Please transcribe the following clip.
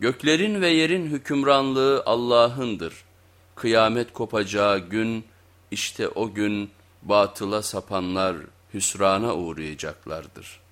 Göklerin ve yerin hükümranlığı Allah'ındır. Kıyamet kopacağı gün işte o gün batıla sapanlar hüsrana uğrayacaklardır.''